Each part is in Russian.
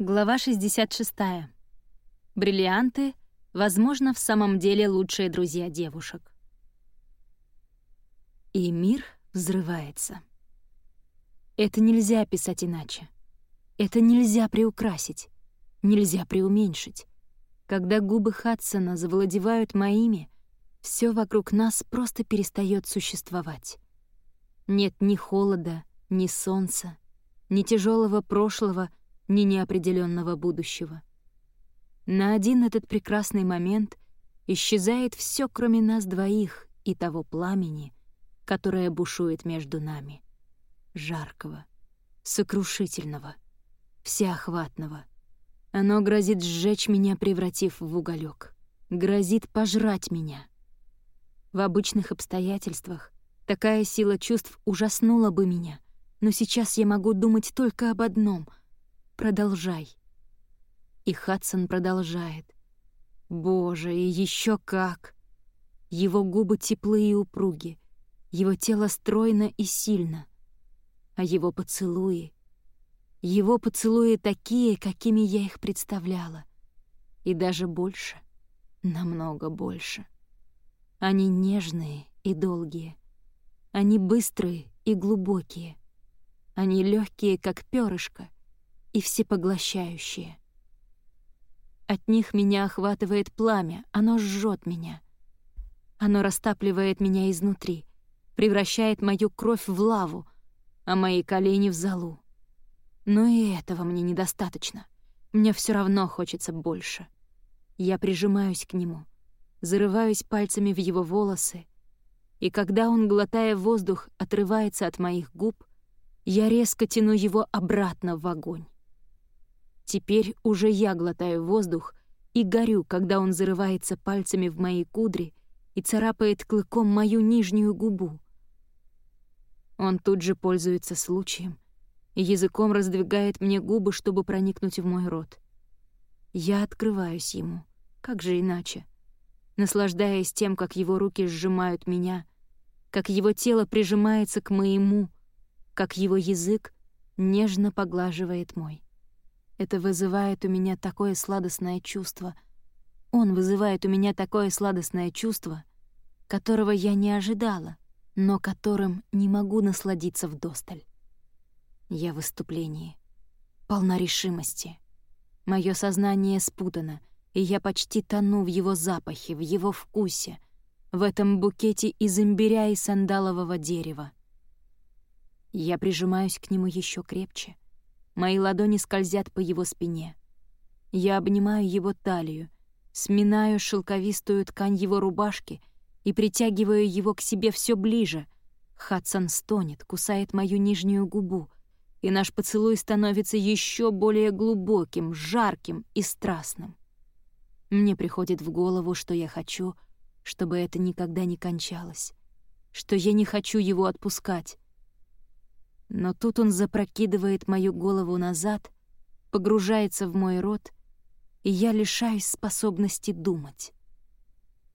Глава 66. Бриллианты, возможно, в самом деле лучшие друзья девушек. И мир взрывается. Это нельзя писать иначе. Это нельзя приукрасить, нельзя преуменьшить. Когда губы Хадсона завладевают моими, все вокруг нас просто перестает существовать. Нет ни холода, ни солнца, ни тяжелого прошлого — ни неопределенного будущего. На один этот прекрасный момент исчезает все, кроме нас двоих и того пламени, которое бушует между нами. Жаркого, сокрушительного, всеохватного. Оно грозит сжечь меня, превратив в уголек, грозит пожрать меня. В обычных обстоятельствах такая сила чувств ужаснула бы меня, но сейчас я могу думать только об одном — Продолжай. И Хадсон продолжает. Боже, и еще как! Его губы теплые и упруги, его тело стройно и сильно, а его поцелуи... Его поцелуи такие, какими я их представляла. И даже больше, намного больше. Они нежные и долгие. Они быстрые и глубокие. Они легкие, как перышко, и всепоглощающие. От них меня охватывает пламя, оно жжет меня. Оно растапливает меня изнутри, превращает мою кровь в лаву, а мои колени в золу. Но и этого мне недостаточно. Мне все равно хочется больше. Я прижимаюсь к нему, зарываюсь пальцами в его волосы, и когда он, глотая воздух, отрывается от моих губ, я резко тяну его обратно в огонь. Теперь уже я глотаю воздух и горю, когда он зарывается пальцами в мои кудри и царапает клыком мою нижнюю губу. Он тут же пользуется случаем и языком раздвигает мне губы, чтобы проникнуть в мой рот. Я открываюсь ему, как же иначе, наслаждаясь тем, как его руки сжимают меня, как его тело прижимается к моему, как его язык нежно поглаживает мой. Это вызывает у меня такое сладостное чувство. Он вызывает у меня такое сладостное чувство, которого я не ожидала, но которым не могу насладиться вдосталь. Я в выступлении, полна решимости. Моё сознание спутано, и я почти тону в его запахе, в его вкусе, в этом букете из имбиря и сандалового дерева. Я прижимаюсь к нему еще крепче — Мои ладони скользят по его спине. Я обнимаю его талию, сминаю шелковистую ткань его рубашки и притягиваю его к себе все ближе. Хадсон стонет, кусает мою нижнюю губу, и наш поцелуй становится еще более глубоким, жарким и страстным. Мне приходит в голову, что я хочу, чтобы это никогда не кончалось, что я не хочу его отпускать, но тут он запрокидывает мою голову назад, погружается в мой рот, и я лишаюсь способности думать.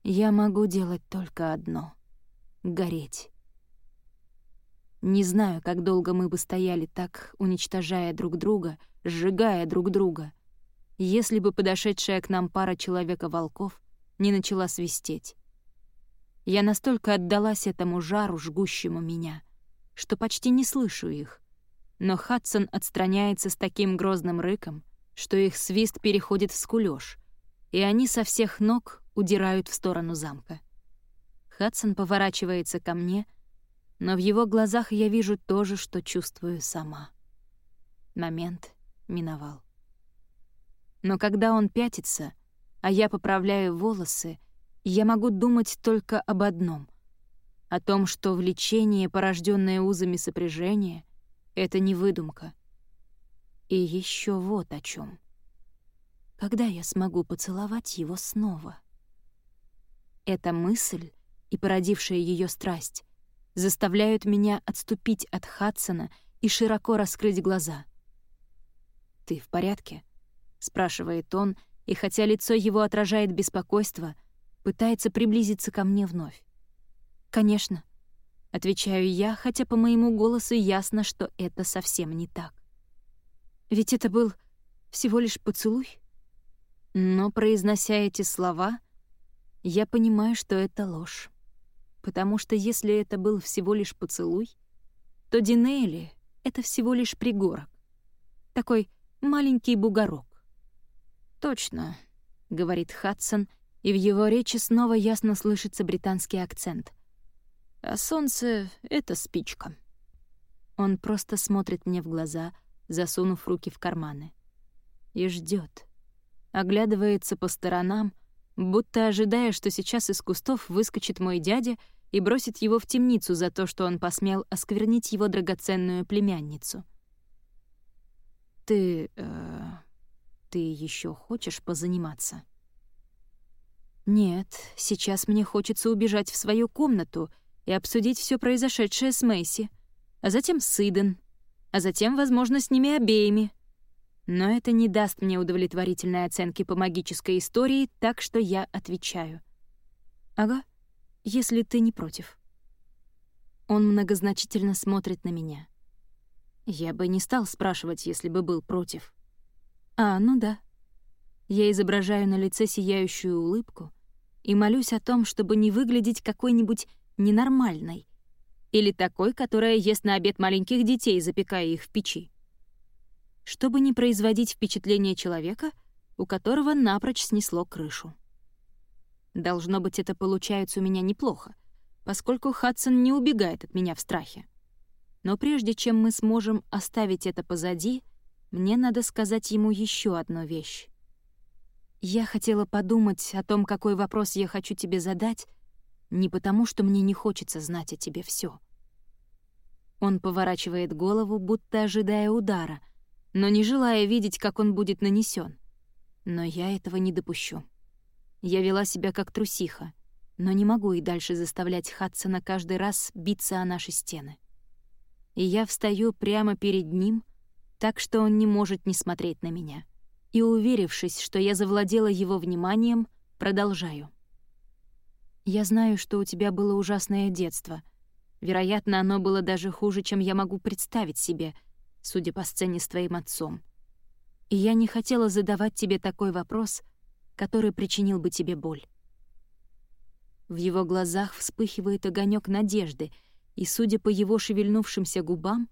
Я могу делать только одно — гореть. Не знаю, как долго мы бы стояли так, уничтожая друг друга, сжигая друг друга, если бы подошедшая к нам пара человека-волков не начала свистеть. Я настолько отдалась этому жару, жгущему меня — что почти не слышу их. Но Хадсон отстраняется с таким грозным рыком, что их свист переходит в скулёж, и они со всех ног удирают в сторону замка. Хадсон поворачивается ко мне, но в его глазах я вижу то же, что чувствую сама. Момент миновал. Но когда он пятится, а я поправляю волосы, я могу думать только об одном о том, что влечение, порожденное узами сопряжения, — это не выдумка. И еще вот о чем. Когда я смогу поцеловать его снова? Эта мысль и породившая ее страсть заставляют меня отступить от Хадсона и широко раскрыть глаза. «Ты в порядке?» — спрашивает он, и хотя лицо его отражает беспокойство, пытается приблизиться ко мне вновь. «Конечно», — отвечаю я, хотя по моему голосу ясно, что это совсем не так. Ведь это был всего лишь поцелуй. Но, произнося эти слова, я понимаю, что это ложь. Потому что если это был всего лишь поцелуй, то Динейли — это всего лишь пригорок. Такой маленький бугорок. «Точно», — говорит Хадсон, и в его речи снова ясно слышится британский акцент. «А солнце — это спичка». Он просто смотрит мне в глаза, засунув руки в карманы. И ждет, Оглядывается по сторонам, будто ожидая, что сейчас из кустов выскочит мой дядя и бросит его в темницу за то, что он посмел осквернить его драгоценную племянницу. «Ты... Э, ты еще хочешь позаниматься?» «Нет, сейчас мне хочется убежать в свою комнату и обсудить все произошедшее с Мэйси, а затем с Иден, а затем, возможно, с ними обеими. Но это не даст мне удовлетворительной оценки по магической истории, так что я отвечаю. «Ага, если ты не против». Он многозначительно смотрит на меня. Я бы не стал спрашивать, если бы был против. А, ну да. Я изображаю на лице сияющую улыбку и молюсь о том, чтобы не выглядеть какой-нибудь ненормальной или такой, которая ест на обед маленьких детей, запекая их в печи чтобы не производить впечатление человека, у которого напрочь снесло крышу. Должно быть, это получается у меня неплохо, поскольку Хадсон не убегает от меня в страхе. Но прежде чем мы сможем оставить это позади, мне надо сказать ему еще одну вещь. Я хотела подумать о том, какой вопрос я хочу тебе задать, не потому, что мне не хочется знать о тебе все. Он поворачивает голову, будто ожидая удара — но не желая видеть, как он будет нанесен. Но я этого не допущу. Я вела себя как трусиха, но не могу и дальше заставлять Хадсона каждый раз биться о наши стены. И я встаю прямо перед ним, так что он не может не смотреть на меня. И, уверившись, что я завладела его вниманием, продолжаю. «Я знаю, что у тебя было ужасное детство. Вероятно, оно было даже хуже, чем я могу представить себе — судя по сцене с твоим отцом. И я не хотела задавать тебе такой вопрос, который причинил бы тебе боль. В его глазах вспыхивает огонек надежды, и, судя по его шевельнувшимся губам,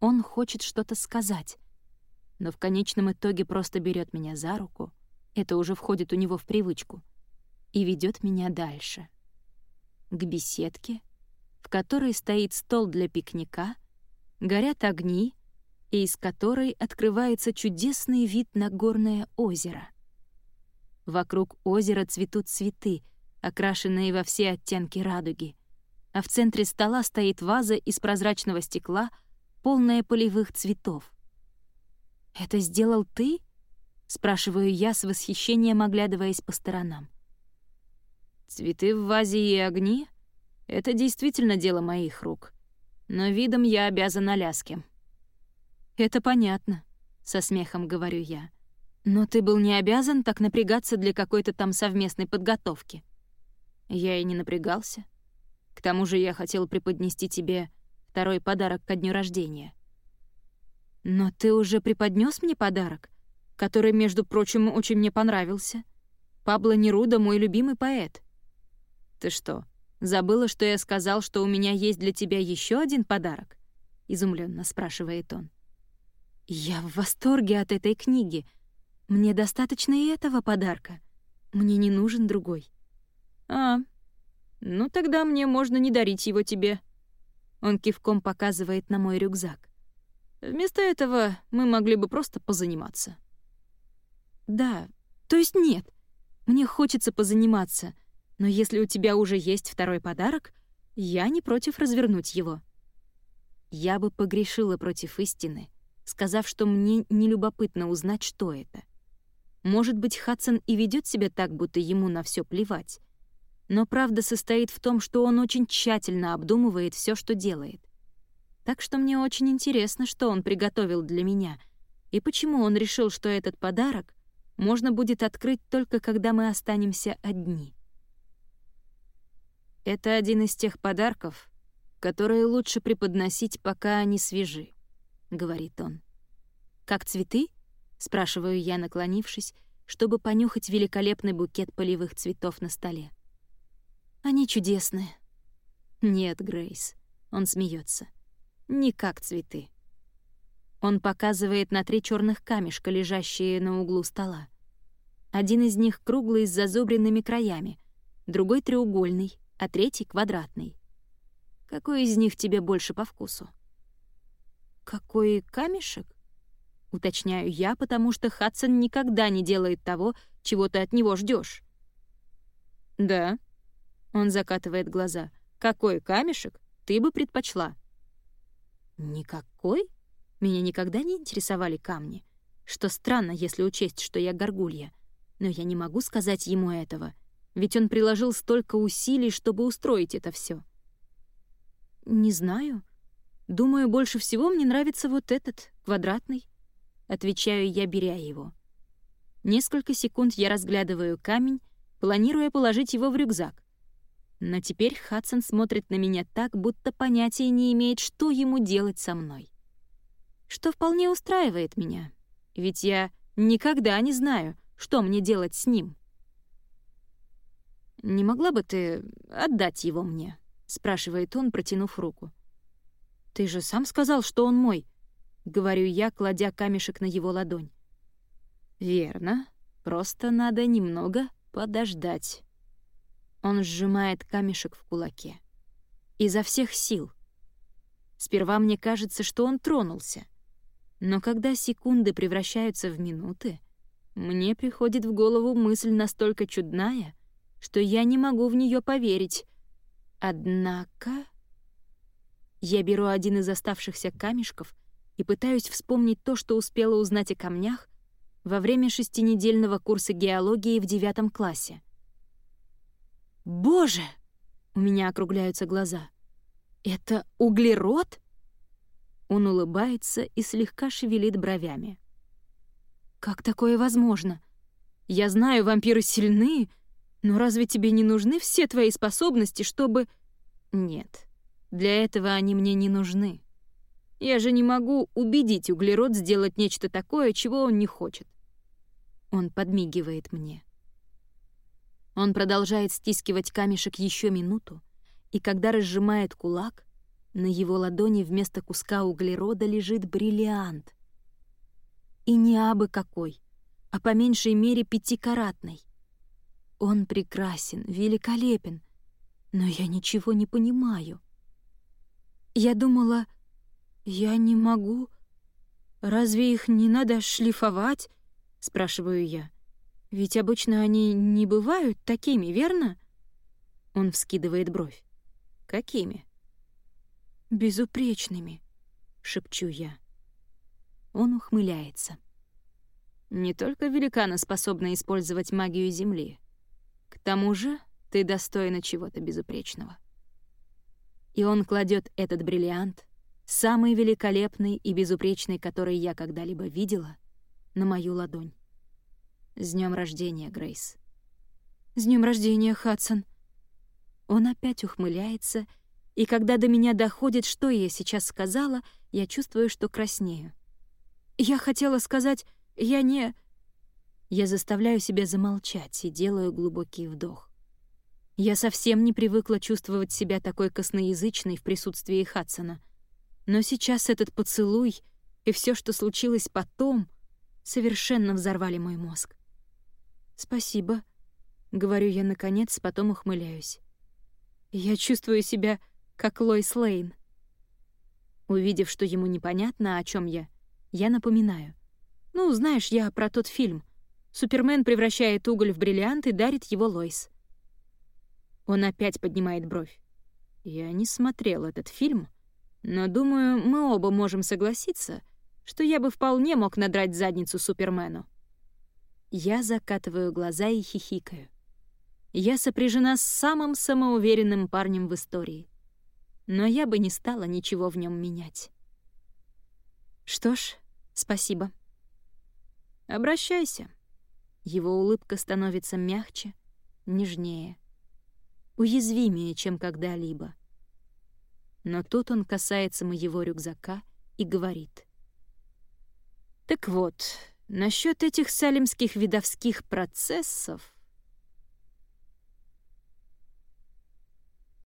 он хочет что-то сказать, но в конечном итоге просто берет меня за руку, это уже входит у него в привычку, и ведет меня дальше. К беседке, в которой стоит стол для пикника, горят огни, и из которой открывается чудесный вид на горное озеро. Вокруг озера цветут цветы, окрашенные во все оттенки радуги, а в центре стола стоит ваза из прозрачного стекла, полная полевых цветов. «Это сделал ты?» — спрашиваю я с восхищением, оглядываясь по сторонам. «Цветы в вазе и огни — это действительно дело моих рук, но видом я обязан Аляске», «Это понятно», — со смехом говорю я. «Но ты был не обязан так напрягаться для какой-то там совместной подготовки». Я и не напрягался. К тому же я хотел преподнести тебе второй подарок ко дню рождения. «Но ты уже преподнес мне подарок, который, между прочим, очень мне понравился. Пабло Неруда — мой любимый поэт». «Ты что, забыла, что я сказал, что у меня есть для тебя еще один подарок?» — изумленно спрашивает он. Я в восторге от этой книги. Мне достаточно и этого подарка. Мне не нужен другой. А, ну тогда мне можно не дарить его тебе. Он кивком показывает на мой рюкзак. Вместо этого мы могли бы просто позаниматься. Да, то есть нет. Мне хочется позаниматься, но если у тебя уже есть второй подарок, я не против развернуть его. Я бы погрешила против истины, сказав, что мне не любопытно узнать, что это. Может быть, Хадсон и ведет себя так, будто ему на все плевать. Но правда состоит в том, что он очень тщательно обдумывает все, что делает. Так что мне очень интересно, что он приготовил для меня, и почему он решил, что этот подарок можно будет открыть только когда мы останемся одни. Это один из тех подарков, которые лучше преподносить, пока они свежи. — говорит он. «Как цветы?» — спрашиваю я, наклонившись, чтобы понюхать великолепный букет полевых цветов на столе. «Они чудесные». «Нет, Грейс», — он смеется. «Не как цветы». Он показывает на три черных камешка, лежащие на углу стола. Один из них круглый с зазубренными краями, другой треугольный, а третий квадратный. Какой из них тебе больше по вкусу? Какой камешек? Уточняю я, потому что Хадсон никогда не делает того, чего ты от него ждешь. Да. Он закатывает глаза. Какой камешек ты бы предпочла? Никакой? Меня никогда не интересовали камни. Что странно, если учесть, что я горгулья. Но я не могу сказать ему этого, ведь он приложил столько усилий, чтобы устроить это все. «Не знаю. Думаю, больше всего мне нравится вот этот, квадратный». Отвечаю я, беря его. Несколько секунд я разглядываю камень, планируя положить его в рюкзак. Но теперь Хадсон смотрит на меня так, будто понятия не имеет, что ему делать со мной. Что вполне устраивает меня, ведь я никогда не знаю, что мне делать с ним. «Не могла бы ты отдать его мне?» — спрашивает он, протянув руку. «Ты же сам сказал, что он мой», — говорю я, кладя камешек на его ладонь. «Верно. Просто надо немного подождать». Он сжимает камешек в кулаке. Изо всех сил. Сперва мне кажется, что он тронулся. Но когда секунды превращаются в минуты, мне приходит в голову мысль настолько чудная, что я не могу в нее поверить. Однако... Я беру один из оставшихся камешков и пытаюсь вспомнить то, что успела узнать о камнях во время шестинедельного курса геологии в девятом классе. «Боже!» — у меня округляются глаза. «Это углерод?» Он улыбается и слегка шевелит бровями. «Как такое возможно? Я знаю, вампиры сильны, но разве тебе не нужны все твои способности, чтобы...» «Нет, для этого они мне не нужны. Я же не могу убедить углерод сделать нечто такое, чего он не хочет». Он подмигивает мне. Он продолжает стискивать камешек еще минуту, и когда разжимает кулак, на его ладони вместо куска углерода лежит бриллиант. И не абы какой, а по меньшей мере пятикаратный. Он прекрасен, великолепен, но я ничего не понимаю. Я думала, я не могу... Разве их не надо шлифовать? Спрашиваю я. Ведь обычно они не бывают такими, верно? Он вскидывает бровь. Какими? безупречными», — шепчу я. Он ухмыляется. «Не только великаны способны использовать магию Земли. К тому же ты достойна чего-то безупречного». И он кладет этот бриллиант, самый великолепный и безупречный, который я когда-либо видела, на мою ладонь. С днем рождения, Грейс. С днем рождения, Хадсон. Он опять ухмыляется и когда до меня доходит, что я сейчас сказала, я чувствую, что краснею. Я хотела сказать, я не... Я заставляю себя замолчать и делаю глубокий вдох. Я совсем не привыкла чувствовать себя такой косноязычной в присутствии Хадсона. Но сейчас этот поцелуй и все, что случилось потом, совершенно взорвали мой мозг. «Спасибо», — говорю я наконец, потом ухмыляюсь. Я чувствую себя как Лойс Лейн. Увидев, что ему непонятно, о чем я, я напоминаю. «Ну, знаешь, я про тот фильм. Супермен превращает уголь в бриллиант и дарит его Лойс». Он опять поднимает бровь. Я не смотрел этот фильм, но, думаю, мы оба можем согласиться, что я бы вполне мог надрать задницу Супермену. Я закатываю глаза и хихикаю. Я сопряжена с самым самоуверенным парнем в истории но я бы не стала ничего в нем менять. Что ж, спасибо. Обращайся. Его улыбка становится мягче, нежнее, уязвимее, чем когда-либо. Но тут он касается моего рюкзака и говорит. «Так вот, Насчет этих салимских видовских процессов